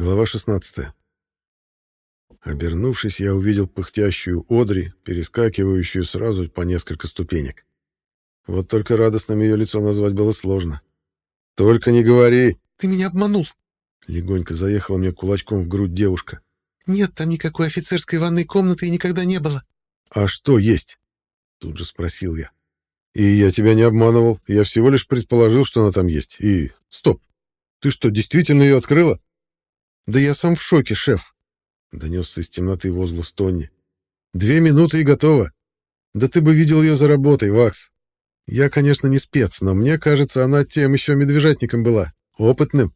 Глава 16. Обернувшись, я увидел пыхтящую Одри, перескакивающую сразу по несколько ступенек. Вот только радостным ее лицо назвать было сложно. «Только не говори!» «Ты меня обманул!» Легонько заехала мне кулачком в грудь девушка. «Нет там никакой офицерской ванной комнаты и никогда не было». «А что есть?» Тут же спросил я. «И я тебя не обманывал. Я всего лишь предположил, что она там есть. И... Стоп! Ты что, действительно ее открыла?» «Да я сам в шоке, шеф!» Донесся из темноты возглас Тонни. «Две минуты и готово. Да ты бы видел ее за работой, Вакс. Я, конечно, не спец, но мне кажется, она тем еще медвежатником была. Опытным.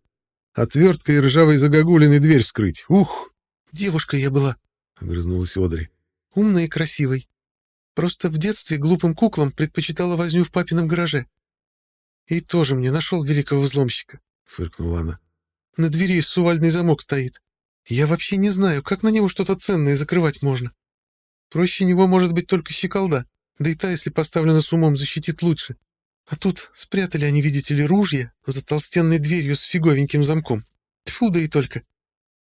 Отверткой ржавой загогулиной дверь вскрыть. Ух! Девушка я была, — огрызнулась Одри. Умной и красивой. Просто в детстве глупым куклам предпочитала возню в папином гараже. И тоже мне нашел великого взломщика, — фыркнула она. На двери сувальный замок стоит. Я вообще не знаю, как на него что-то ценное закрывать можно. Проще него может быть только щеколда. Да и та, если поставлена с умом, защитит лучше. А тут спрятали они, видите ли, ружья за толстенной дверью с фиговеньким замком. Тьфу, да и только.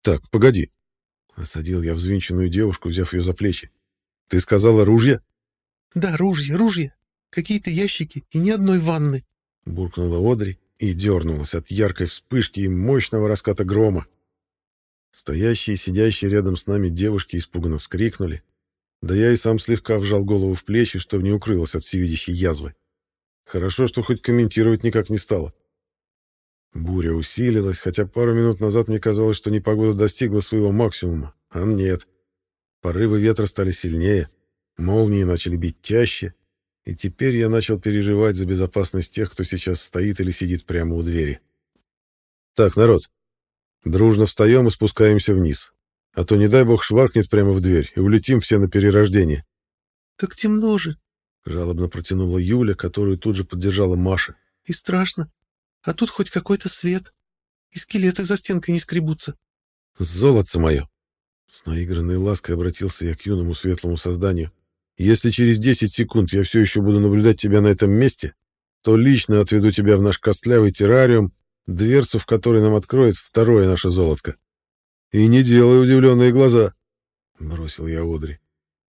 Так, погоди. Осадил я взвинченную девушку, взяв ее за плечи. Ты сказала ружья? Да, ружья, ружья. Какие-то ящики и ни одной ванны. Буркнула Одри и дернулась от яркой вспышки и мощного раската грома. Стоящие и сидящие рядом с нами девушки испуганно вскрикнули, да я и сам слегка вжал голову в плечи, чтобы не укрылась от всевидящей язвы. Хорошо, что хоть комментировать никак не стало. Буря усилилась, хотя пару минут назад мне казалось, что непогода достигла своего максимума, а нет. Порывы ветра стали сильнее, молнии начали бить чаще, и теперь я начал переживать за безопасность тех, кто сейчас стоит или сидит прямо у двери. Так, народ, дружно встаем и спускаемся вниз. А то, не дай бог, шваркнет прямо в дверь, и улетим все на перерождение. — Так темно же, — жалобно протянула Юля, которую тут же поддержала Маша. — И страшно. А тут хоть какой-то свет. И скелеты за стенкой не скребутся. — Золотце мое! С наигранной лаской обратился я к юному светлому созданию. «Если через десять секунд я все еще буду наблюдать тебя на этом месте, то лично отведу тебя в наш костлявый террариум, дверцу в который нам откроет второе наше золотко. И не делай удивленные глаза, — бросил я Одри.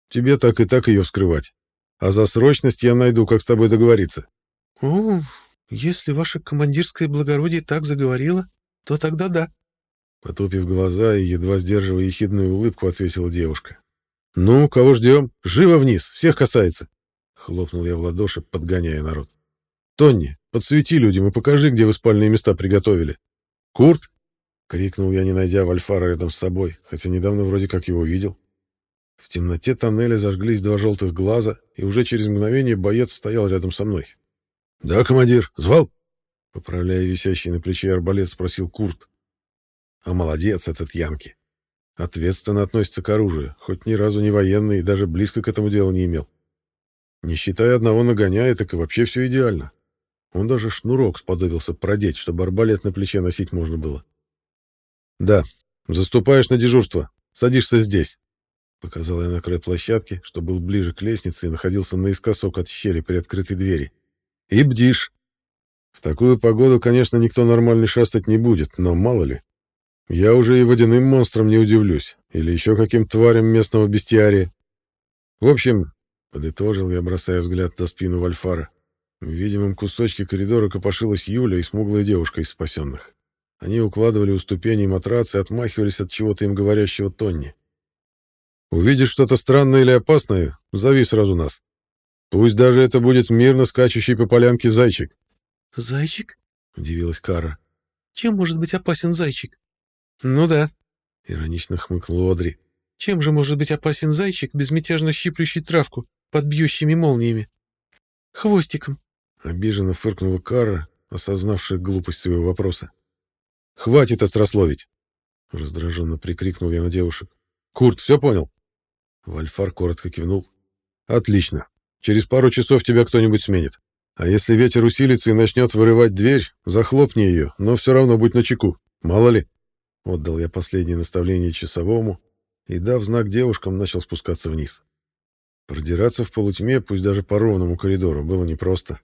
Тебе так и так ее вскрывать. А за срочность я найду, как с тобой договориться. — О, если ваше командирское благородие так заговорило, то тогда да. Потупив глаза и едва сдерживая ехидную улыбку, ответила девушка. — Ну, кого ждем? Живо вниз, всех касается! — хлопнул я в ладоши, подгоняя народ. — Тонни, подсвети людям и покажи, где вы спальные места приготовили. Курт, — крикнул я, не найдя Вальфара рядом с собой, хотя недавно вроде как его видел. В темноте тоннеля зажглись два желтых глаза, и уже через мгновение боец стоял рядом со мной. «Да, командир, звал?» Поправляя висящий на плече арбалет, спросил Курт. «А молодец этот Янки. Ответственно относится к оружию, хоть ни разу не военный и даже близко к этому делу не имел. Не считая одного нагоняя, так и вообще все идеально. Он даже шнурок сподобился продеть, чтобы арбалет на плече носить можно было. «Да, заступаешь на дежурство. Садишься здесь», — показал я на край площадки, что был ближе к лестнице и находился наискосок от щели при открытой двери. «И бдишь. В такую погоду, конечно, никто нормальный шастать не будет, но мало ли. Я уже и водяным монстром не удивлюсь, или еще каким тварям местного бестиария. В общем, — подытожил я, бросая взгляд за спину Вальфара, — в видимом кусочке коридора копошилась Юля и смуглая девушка из спасенных. Они укладывали у ступеней матрацы и отмахивались от чего-то им говорящего Тонни. «Увидишь что-то странное или опасное, зови сразу нас. Пусть даже это будет мирно скачущий по полянке зайчик». «Зайчик?» — удивилась Кара. «Чем может быть опасен зайчик?» «Ну да», — иронично хмыкнул Одри. «Чем же может быть опасен зайчик, безмятежно щиплющий травку под бьющими молниями?» «Хвостиком», — обиженно фыркнула Кара, осознавшая глупость своего вопроса. Хватит острословить!» Раздраженно прикрикнул я на девушек. «Курт, все понял?» Вальфар коротко кивнул. «Отлично. Через пару часов тебя кто-нибудь сменит. А если ветер усилится и начнет вырывать дверь, захлопни ее, но все равно будь начеку. Мало ли». Отдал я последнее наставление часовому и, дав знак девушкам, начал спускаться вниз. Продираться в полутьме, пусть даже по ровному коридору, было непросто.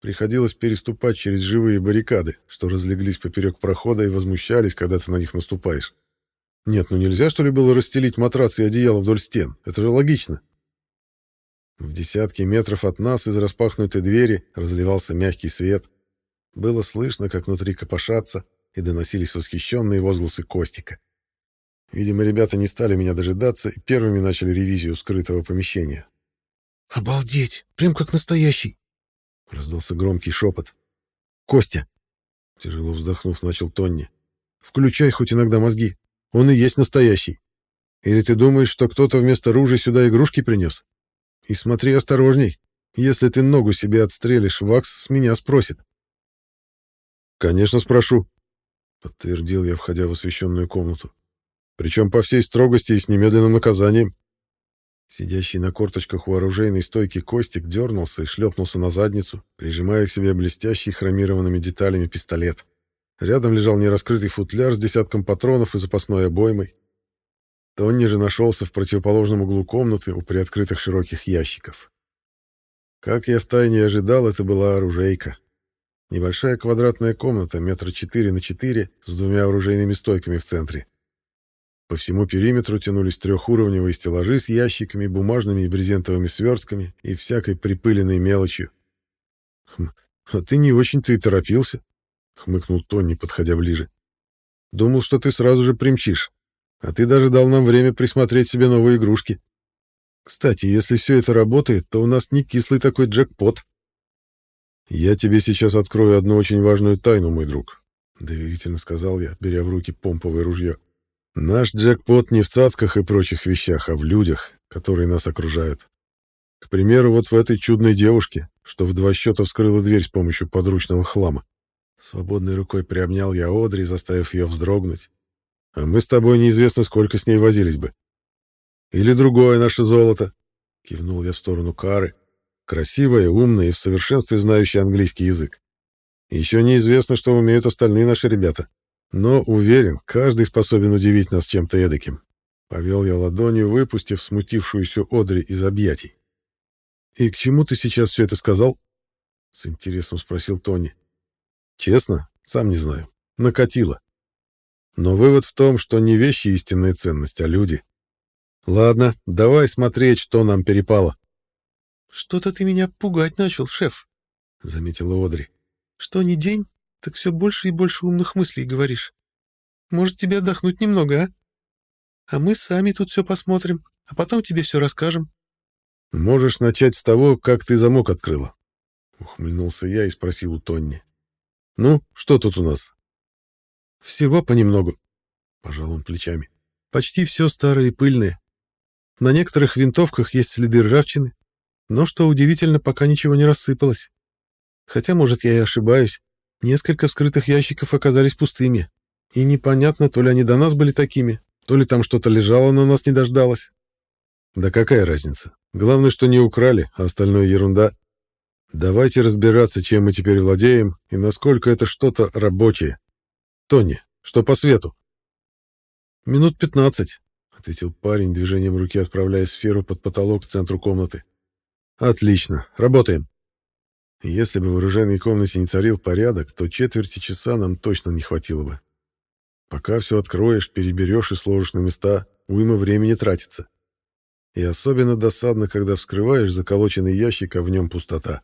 Приходилось переступать через живые баррикады, что разлеглись поперек прохода и возмущались, когда ты на них наступаешь. Нет, ну нельзя, что ли, было расстелить матрацы и одеяло вдоль стен? Это же логично. В десятки метров от нас из распахнутой двери разливался мягкий свет. Было слышно, как внутри копошатся, и доносились восхищенные возгласы Костика. Видимо, ребята не стали меня дожидаться и первыми начали ревизию скрытого помещения. «Обалдеть! Прям как настоящий!» — раздался громкий шепот. «Костя!» — тяжело вздохнув, начал Тонни. «Включай хоть иногда мозги. Он и есть настоящий. Или ты думаешь, что кто-то вместо ружей сюда игрушки принес? И смотри осторожней. Если ты ногу себе отстрелишь, Вакс с меня спросит». «Конечно спрошу», — подтвердил я, входя в освещенную комнату. «Причем по всей строгости и с немедленным наказанием». Сидящий на корточках у оружейной стойки Костик дернулся и шлепнулся на задницу, прижимая к себе блестящий хромированными деталями пистолет. Рядом лежал нераскрытый футляр с десятком патронов и запасной обоймой. Тонни же нашелся в противоположном углу комнаты у приоткрытых широких ящиков. Как я втайне ожидал, это была оружейка. Небольшая квадратная комната, метра четыре на четыре, с двумя оружейными стойками в центре. По всему периметру тянулись трехуровневые стеллажи с ящиками, бумажными и брезентовыми свертками и всякой припыленной мелочью. Хм, а ты не очень-то и торопился, хмыкнул Тони, подходя ближе. Думал, что ты сразу же примчишь. А ты даже дал нам время присмотреть себе новые игрушки. Кстати, если все это работает, то у нас не кислый такой джекпот. Я тебе сейчас открою одну очень важную тайну, мой друг, доверительно сказал я, беря в руки помповое ружье. Наш джекпот не в цацках и прочих вещах, а в людях, которые нас окружают. К примеру, вот в этой чудной девушке, что в два счета вскрыла дверь с помощью подручного хлама. Свободной рукой приобнял я Одри, заставив ее вздрогнуть. А мы с тобой неизвестно, сколько с ней возились бы. Или другое наше золото. Кивнул я в сторону Кары. Красивая, умная и в совершенстве знающая английский язык. Еще неизвестно, что умеют остальные наши ребята. Но, уверен, каждый способен удивить нас чем-то эдаким. Повел я ладонью, выпустив смутившуюся Одри из объятий. «И к чему ты сейчас все это сказал?» — с интересом спросил Тони. «Честно, сам не знаю. Накатило. Но вывод в том, что не вещи истинная ценность, а люди. Ладно, давай смотреть, что нам перепало». «Что-то ты меня пугать начал, шеф», — заметила Одри. «Что ни день, так все больше и больше умных мыслей говоришь. Может, тебе отдохнуть немного, а? А мы сами тут все посмотрим, а потом тебе все расскажем. — Можешь начать с того, как ты замок открыла. Ухмыльнулся я и спросил у Тонни. — Ну, что тут у нас? — Всего понемногу, — пожал он плечами. — Почти все старое и пыльное. На некоторых винтовках есть следы ржавчины, но, что удивительно, пока ничего не рассыпалось. Хотя, может, я и ошибаюсь. Несколько вскрытых ящиков оказались пустыми. И непонятно, то ли они до нас были такими, то ли там что-то лежало, но нас не дождалось. Да какая разница? Главное, что не украли, а остальное ерунда. Давайте разбираться, чем мы теперь владеем и насколько это что-то рабочее. Тони, что по свету? Минут пятнадцать, ответил парень, движением руки отправляя сферу под потолок к центру комнаты. Отлично, работаем. Если бы в оружейной комнате не царил порядок, то четверти часа нам точно не хватило бы. Пока все откроешь, переберешь и сложишь на места, уйма времени тратится. И особенно досадно, когда вскрываешь заколоченный ящик, а в нем пустота.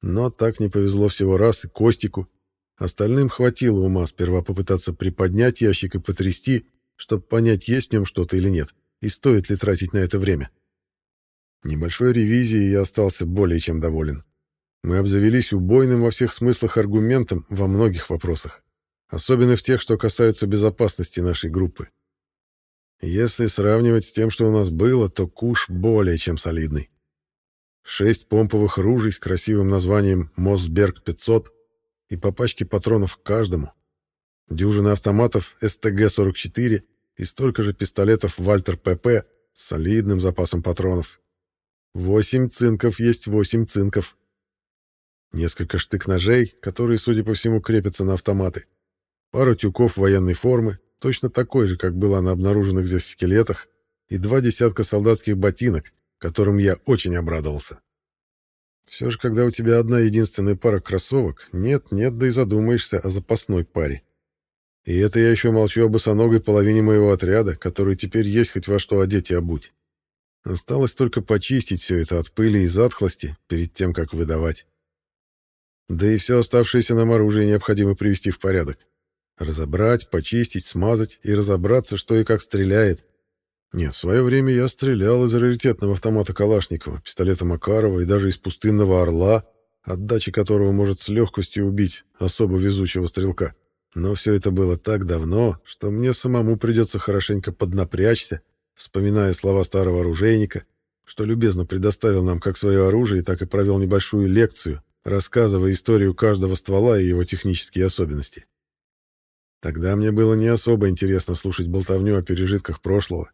Но так не повезло всего раз и Костику. Остальным хватило ума сперва попытаться приподнять ящик и потрясти, чтобы понять, есть в нем что-то или нет, и стоит ли тратить на это время. Небольшой ревизией я остался более чем доволен. Мы обзавелись убойным во всех смыслах аргументом во многих вопросах, особенно в тех, что касаются безопасности нашей группы. Если сравнивать с тем, что у нас было, то куш более чем солидный. Шесть помповых ружей с красивым названием «Мосберг-500» и по пачке патронов к каждому. Дюжина автоматов СТГ-44 и столько же пистолетов «Вальтер ПП» с солидным запасом патронов. Восемь цинков есть восемь цинков. Несколько штык-ножей, которые, судя по всему, крепятся на автоматы. Пару тюков военной формы, точно такой же, как была на обнаруженных здесь скелетах, и два десятка солдатских ботинок, которым я очень обрадовался. Все же, когда у тебя одна единственная пара кроссовок, нет-нет, да и задумаешься о запасной паре. И это я еще молчу об босоногой половине моего отряда, который теперь есть хоть во что одеть и обуть. Осталось только почистить все это от пыли и затхлости перед тем, как выдавать. Да и все оставшееся нам оружие необходимо привести в порядок. Разобрать, почистить, смазать и разобраться, что и как стреляет. Нет, в свое время я стрелял из раритетного автомата Калашникова, пистолета Макарова и даже из пустынного «Орла», отдачи которого может с легкостью убить особо везучего стрелка. Но все это было так давно, что мне самому придется хорошенько поднапрячься, вспоминая слова старого оружейника, что любезно предоставил нам как свое оружие, так и провел небольшую лекцию, рассказывая историю каждого ствола и его технические особенности. Тогда мне было не особо интересно слушать болтовню о пережитках прошлого.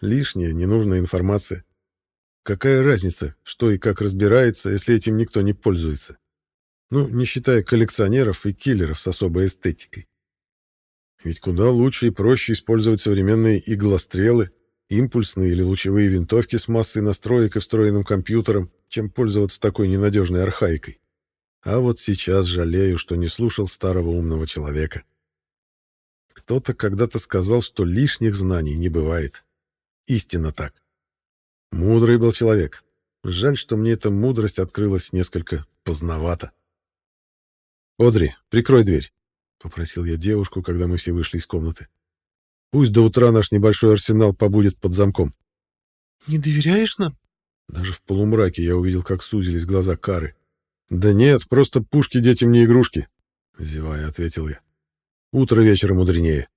Лишняя, ненужная информация. Какая разница, что и как разбирается, если этим никто не пользуется? Ну, не считая коллекционеров и киллеров с особой эстетикой. Ведь куда лучше и проще использовать современные иглострелы, импульсные или лучевые винтовки с массой настроек и встроенным компьютером, чем пользоваться такой ненадежной архаикой. А вот сейчас жалею, что не слушал старого умного человека. Кто-то когда-то сказал, что лишних знаний не бывает. Истинно так. Мудрый был человек. Жаль, что мне эта мудрость открылась несколько поздновато. «Одри, прикрой дверь», — попросил я девушку, когда мы все вышли из комнаты. «Пусть до утра наш небольшой арсенал побудет под замком». «Не доверяешь нам?» Даже в полумраке я увидел, как сузились глаза Кары. «Да нет, просто пушки детям не игрушки», — зевая, ответил я. «Утро вечера мудренее.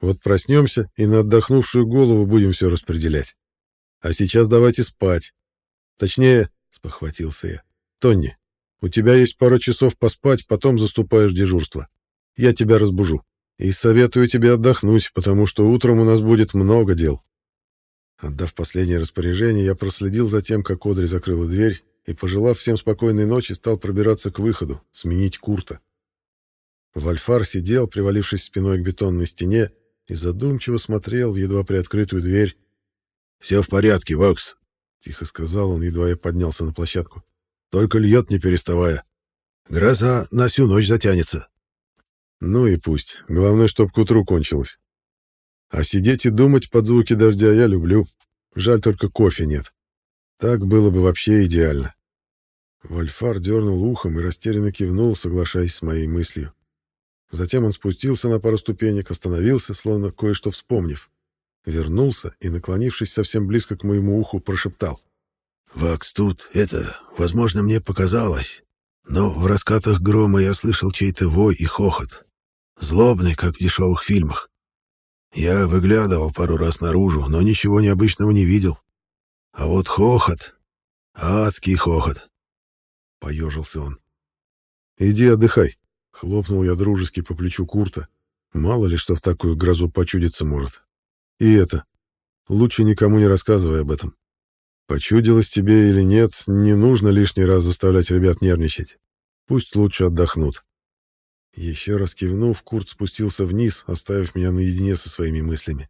Вот проснемся и на отдохнувшую голову будем все распределять. А сейчас давайте спать. Точнее, — спохватился я, — Тонни, у тебя есть пара часов поспать, потом заступаешь в дежурство. Я тебя разбужу. И советую тебе отдохнуть, потому что утром у нас будет много дел. Отдав последнее распоряжение, я проследил за тем, как Одри закрыла дверь, и, пожелав всем спокойной ночи, стал пробираться к выходу, сменить Курта. Вальфар сидел, привалившись спиной к бетонной стене, и задумчиво смотрел в едва приоткрытую дверь. «Все в порядке, Вокс», — тихо сказал он, едва я поднялся на площадку. Только льет, не переставая. Гроза на всю ночь затянется. Ну и пусть. Главное, чтоб к утру кончилось. А сидеть и думать под звуки дождя я люблю. Жаль, только кофе нет. Так было бы вообще идеально. Вольфар дернул ухом и растерянно кивнул, соглашаясь с моей мыслью. Затем он спустился на пару ступенек, остановился, словно кое-что вспомнив. Вернулся и, наклонившись совсем близко к моему уху, прошептал. «Вакс, тут это, возможно, мне показалось, но в раскатах грома я слышал чей-то вой и хохот. Злобный, как в дешевых фильмах. Я выглядывал пару раз наружу, но ничего необычного не видел. А вот хохот, адский хохот. Поежился он. «Иди отдыхай», — хлопнул я дружески по плечу Курта. «Мало ли что в такую грозу почудиться может. И это, лучше никому не рассказывай об этом. Почудилось тебе или нет, не нужно лишний раз заставлять ребят нервничать. Пусть лучше отдохнут. Еще раз кивнув, Курт спустился вниз, оставив меня наедине со своими мыслями.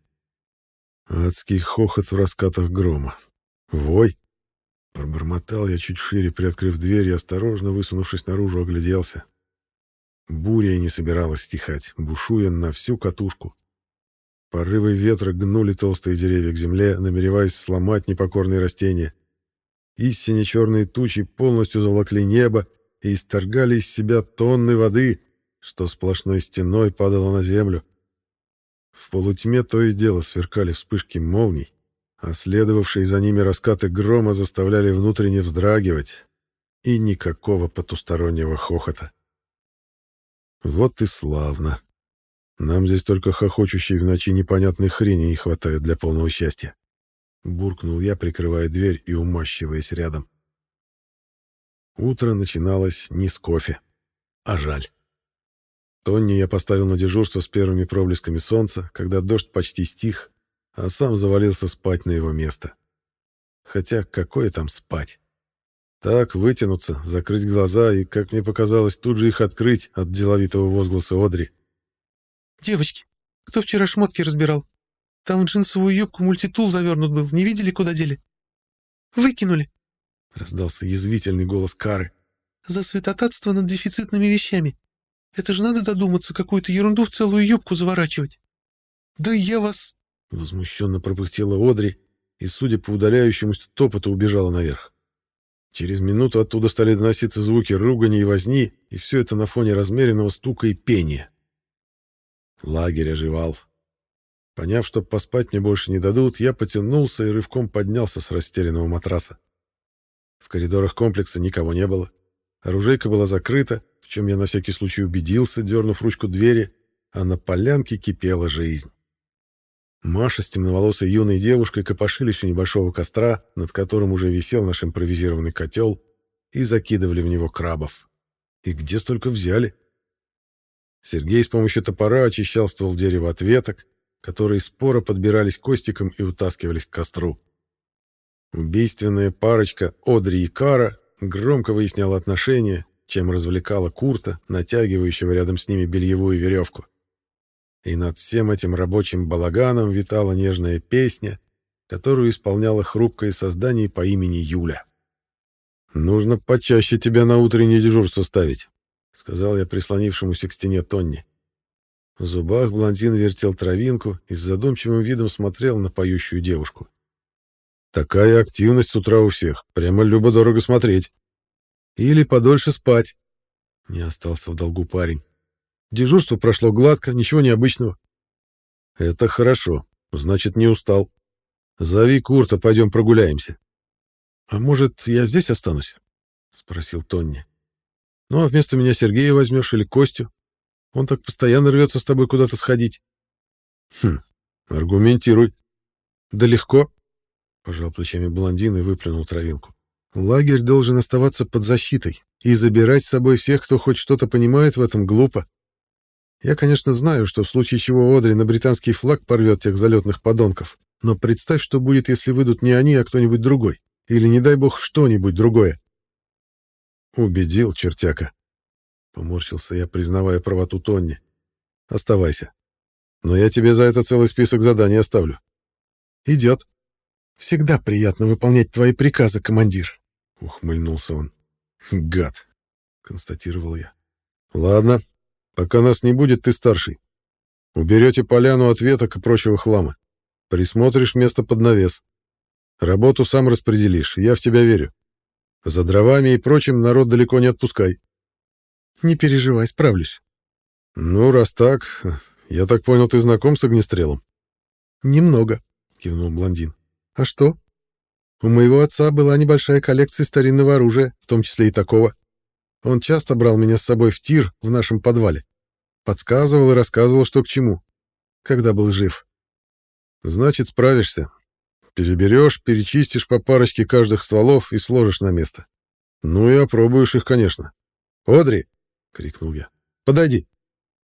Адский хохот в раскатах грома. Вой! Пробормотал я чуть шире, приоткрыв дверь и, осторожно высунувшись наружу, огляделся. Буря и не собиралась стихать, бушуя на всю катушку. Порывы ветра гнули толстые деревья к земле, намереваясь сломать непокорные растения. Истине черные тучи полностью заволокли небо и исторгали из себя тонны воды, что сплошной стеной падало на землю. В полутьме то и дело сверкали вспышки молний, а следовавшие за ними раскаты грома заставляли внутренне вздрагивать, и никакого потустороннего хохота. Вот и славно. Нам здесь только хохочущей в ночи непонятной хрени не хватает для полного счастья. Буркнул я, прикрывая дверь и умащиваясь рядом. Утро начиналось не с кофе, а жаль. Тонни я поставил на дежурство с первыми проблесками солнца, когда дождь почти стих, а сам завалился спать на его место. Хотя какое там спать? Так, вытянуться, закрыть глаза и, как мне показалось, тут же их открыть от деловитого возгласа Одри. «Девочки, кто вчера шмотки разбирал? Там джинсовую юбку мультитул завернут был, не видели, куда дели?» «Выкинули!» раздался язвительный голос Кары. «За святотатство над дефицитными вещами. Это же надо додуматься какую-то ерунду в целую юбку заворачивать. Да я вас...» Возмущенно пропыхтела Одри и, судя по удаляющемуся топоту, убежала наверх. Через минуту оттуда стали доноситься звуки ругани и возни, и все это на фоне размеренного стука и пения. Лагерь оживал. Поняв, что поспать мне больше не дадут, я потянулся и рывком поднялся с расстеленного матраса. В коридорах комплекса никого не было. Оружейка была закрыта, чем я на всякий случай убедился, дернув ручку двери, а на полянке кипела жизнь. Маша с темноволосой юной девушкой копошились у небольшого костра, над которым уже висел наш импровизированный котел, и закидывали в него крабов. И где столько взяли? Сергей с помощью топора очищал ствол дерева от веток, которые споро подбирались костиком и утаскивались к костру. Убийственная парочка Одри и Кара громко выясняла отношения, чем развлекала Курта, натягивающего рядом с ними бельевую веревку. И над всем этим рабочим балаганом витала нежная песня, которую исполняло хрупкое создание по имени Юля. «Нужно почаще тебя на утреннее дежурство ставить», — сказал я прислонившемуся к стене Тонни. В зубах блондин вертел травинку и с задумчивым видом смотрел на поющую девушку. «Такая активность с утра у всех. Прямо любо-дорого смотреть. Или подольше спать». Не остался в долгу парень. Дежурство прошло гладко, ничего необычного. «Это хорошо. Значит, не устал. Зови Курта, пойдем прогуляемся». «А может, я здесь останусь?» — спросил Тонни. «Ну, а вместо меня Сергея возьмешь или Костю? Он так постоянно рвется с тобой куда-то сходить. Хм, аргументируй. Да легко. Пожал плечами блондин и выплюнул травинку. Лагерь должен оставаться под защитой, и забирать с собой всех, кто хоть что-то понимает в этом, глупо. Я, конечно, знаю, что в случае чего Одри на британский флаг порвет тех залетных подонков, но представь, что будет, если выйдут не они, а кто-нибудь другой. Или, не дай бог, что-нибудь другое. Убедил чертяка. Поморщился я, признавая правоту Тонни. Оставайся. Но я тебе за это целый список заданий оставлю. Идет. Всегда приятно выполнять твои приказы, командир. Ухмыльнулся он. Гад, констатировал я. Ладно, пока нас не будет, ты старший. Уберете поляну от веток и прочего хлама. Присмотришь место под навес. Работу сам распределишь, я в тебя верю. За дровами и прочим народ далеко не отпускай. Не переживай, справлюсь. Ну, раз так, я так понял, ты знаком с огнестрелом? Немного, кивнул блондин. А что? У моего отца была небольшая коллекция старинного оружия, в том числе и такого. Он часто брал меня с собой в тир в нашем подвале. Подсказывал и рассказывал, что к чему, когда был жив. Значит, справишься. Переберешь, перечистишь по парочке каждых стволов и сложишь на место. Ну и опробуешь их, конечно. Одри, — крикнул я. «Подойди!»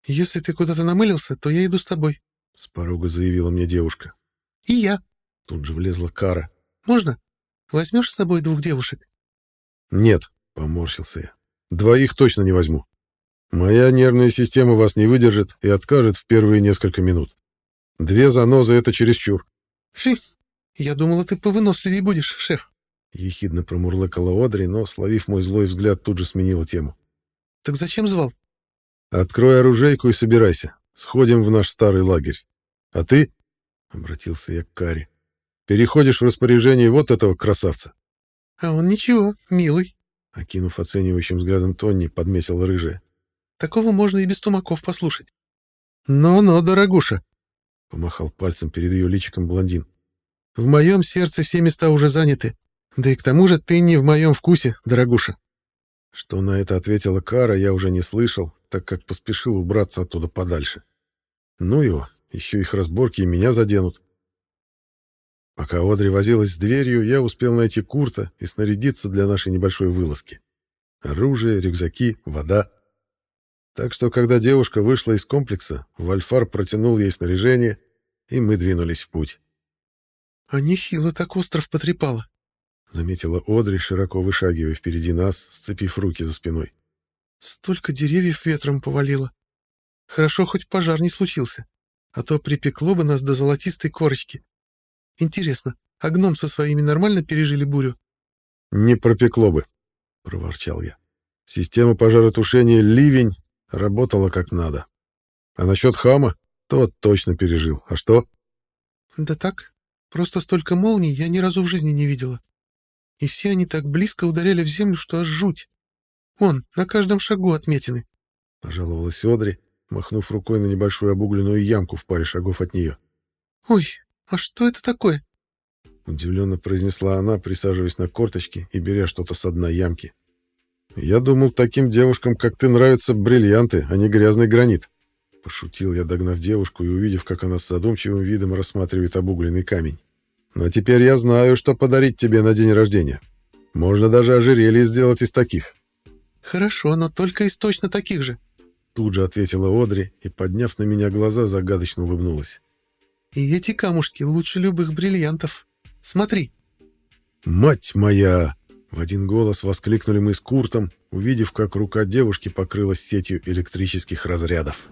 «Если ты куда-то намылился, то я иду с тобой», — с порога заявила мне девушка. «И я», — тут же влезла Кара. «Можно? Возьмешь с собой двух девушек?» «Нет», — поморщился я. «Двоих точно не возьму. Моя нервная система вас не выдержит и откажет в первые несколько минут. Две занозы — это чересчур». «Фи, я думала, ты повыносливее будешь, шеф», — ехидно промурлыкала Одри, но, словив мой злой взгляд, тут же сменила тему. Так зачем звал? Открой оружейку и собирайся. Сходим в наш старый лагерь. А ты, — обратился я к Каре, — переходишь в распоряжение вот этого красавца. А он ничего, милый, — окинув оценивающим взглядом Тонни, подметил рыжая. Такого можно и без тумаков послушать. «Но-но, дорогуша!» — помахал пальцем перед ее личиком блондин. «В моем сердце все места уже заняты. Да и к тому же ты не в моем вкусе, дорогуша. Что на это ответила Кара, я уже не слышал, так как поспешил убраться оттуда подальше. Ну его, еще их разборки и меня заденут. Пока Одри возилась с дверью, я успел найти Курта и снарядиться для нашей небольшой вылазки. Оружие, рюкзаки, вода. Так что, когда девушка вышла из комплекса, Вальфар протянул ей снаряжение, и мы двинулись в путь. — А нехило так остров потрепало, — заметила Одри, широко вышагивая впереди нас, сцепив руки за спиной. «Столько деревьев ветром повалило. Хорошо, хоть пожар не случился, а то припекло бы нас до золотистой корочки. Интересно, а гном со своими нормально пережили бурю?» не пропекло бы, проворчал я. Система пожаротушения «Ливень» работала как надо. А насчет хама, тот точно пережил. А что? Да так, просто столько молний я ни разу в жизни не видела. И все они так близко ударяли в землю, что аж жуть. Вон, на каждом шагу отметины. Пожаловалась Одри, махнув рукой на небольшую обугленную ямку в паре шагов от нее. «Ой, а что это такое?» Удивленно произнесла она, присаживаясь на корточки и беря что-то с дна ямки. «Я думал, таким девушкам, как ты, нравятся бриллианты, а не грязный гранит». Пошутил я, догнав девушку и увидев, как она с задумчивым видом рассматривает обугленный камень. «Но теперь я знаю, что подарить тебе на день рождения. Можно даже ожерелье сделать из таких». «Хорошо, но только из точно таких же», — тут же ответила Одри и, подняв на меня глаза, загадочно улыбнулась. «И эти камушки лучше любых бриллиантов. Смотри». «Мать моя!» В один голос воскликнули мы с Куртом, увидев, как рука девушки покрылась сетью электрических разрядов.